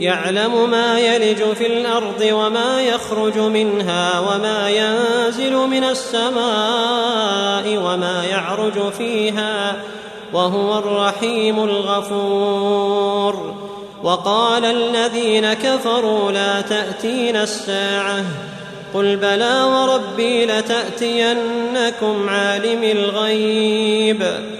يعلم ما يلج في الأرض وما يخرج منها وما ينزل من السماء وما يعرج فيها وهو الرحيم الغفور. وقال الذين كفروا لا تاتينا الساعة. قل بلى وربي لتأتينكم عالم الغيب.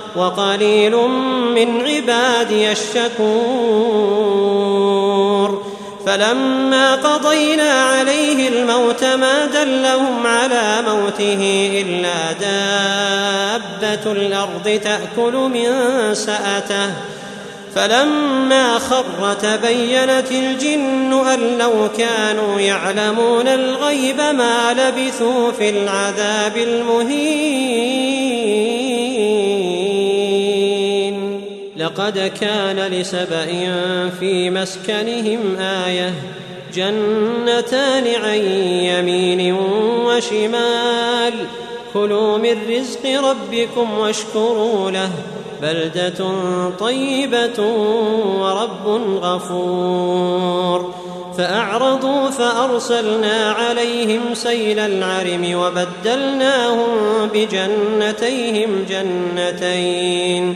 وقليل من عبادي الشكور. فلما قضينا عليه الموت ما دلهم على موته إلا دابة الأرض تأكل من سأته. فلما خر تبينت الجن أن لو كانوا يعلمون الغيب ما لبثوا في العذاب المهين. لقد كان لسبأ في مسكنهم آية جنتان عن يمين وشمال. كلوا من رزق ربكم واشكروا له. بلدة طيبة ورب غفور. فأعرضوا فأرسلنا عليهم سيل العرم وبدلناهم بجنتيهم جنتين.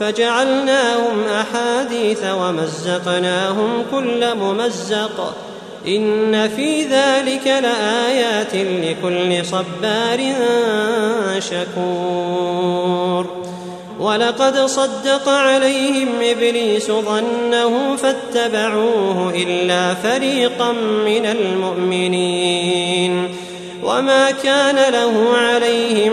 فجعلناهم أحاديث ومزقناهم كل ممزق. إن في ذلك لآيات لكل صبار شكور. ولقد صدق عليهم إبليس ظنه فاتبعوه إلا فريقا من المؤمنين. وما كان له عليهم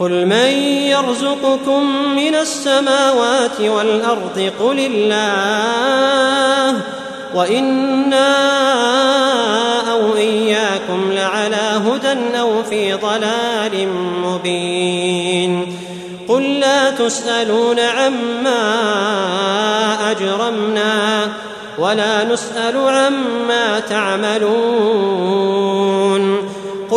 قل من يرزقكم من السماوات والأرض قل الله وإنا أو إياكم لعلى هدى أو في ضلال مبين قل لا تسألون عما أجرمنا ولا نسأل عما تعملون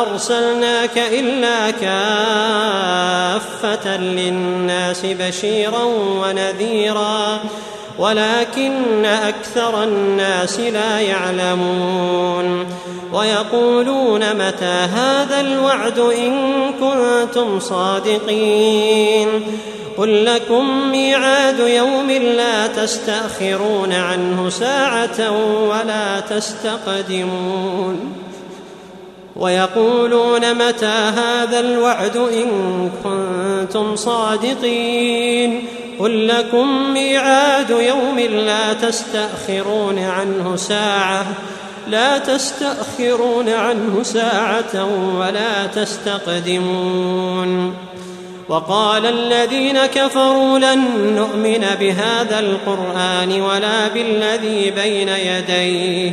أرسلناك إلا كافة للناس بشيرا ونذيرا ولكن أكثر الناس لا يعلمون. ويقولون متى هذا الوعد إن كنتم صادقين؟ قل لكم ميعاد يوم لا تستأخرون عنه ساعة ولا تستقدمون. ويقولون متى هذا الوعد إن كنتم صادقين قل لكم ميعاد يوم لا تستأخرون عنه ساعة لا تستأخرون عنه ساعة ولا تستقدمون وقال الذين كفروا لن نؤمن بهذا القرآن ولا بالذي بين يديه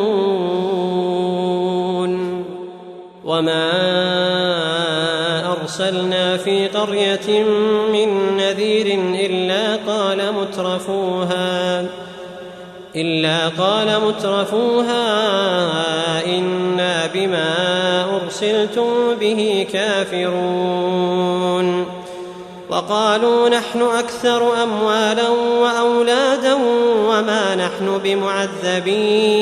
وما أرسلنا في قرية من نذير إلا قال مترفوها إلا قال مترفوها إنا بما أرسلتم به كافرون وقالوا نحن أكثر أموالا وأولادا وما نحن بمعذبين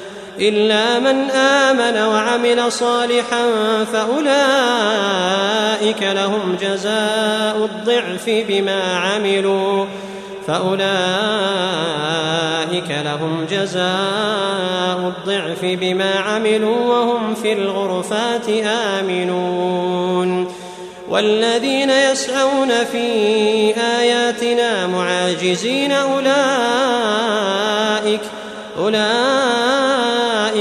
إلا من آمن وعمل صالحا فأولئك لهم جزاء الضعف بما عملوا فأولئك لهم جزاء الضعف بما عملوا وهم في الغرفات آمنون والذين يسعون في آياتنا معاجزين أولئك أولئك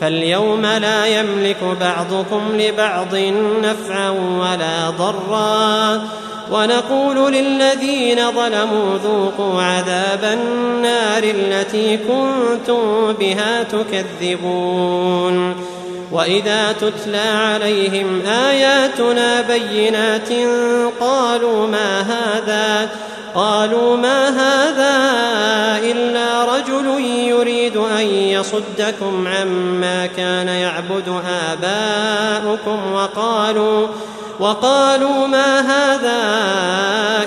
فاليوم لا يملك بعضكم لبعض نفعا ولا ضرا. ونقول للذين ظلموا ذوقوا عذاب النار التي كنتم بها تكذبون. وإذا تتلى عليهم آياتنا بينات قالوا ما هذا؟ قالوا ما هذا إلا رجل يريد أن يصدكم عما كان يعبد آباؤكم وقالوا وقالوا ما هذا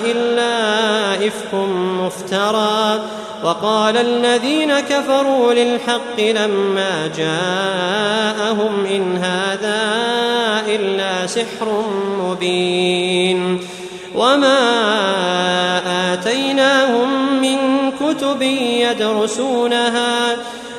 إلا إفك مفترى وقال الذين كفروا للحق لما جاءهم إن هذا إلا سحر مبين وما آتيناهم من كتب يدرسونها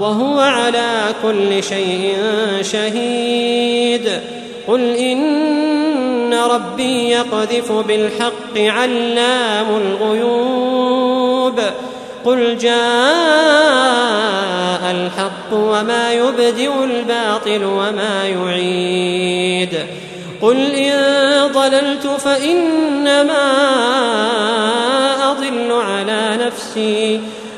وهو على كل شيء شهيد. قل إن ربي يقذف بالحق علام الغيوب. قل جاء الحق وما يبدئ الباطل وما يعيد. قل إن ضللت فإنما أضل على نفسي.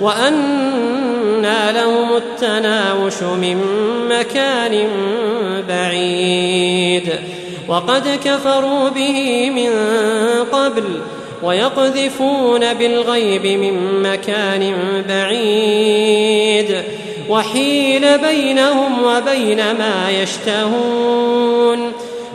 وأنى لهم التناوش من مكان بعيد. وقد كفروا به من قبل ويقذفون بالغيب من مكان بعيد. وحيل بينهم وبين ما يشتهون.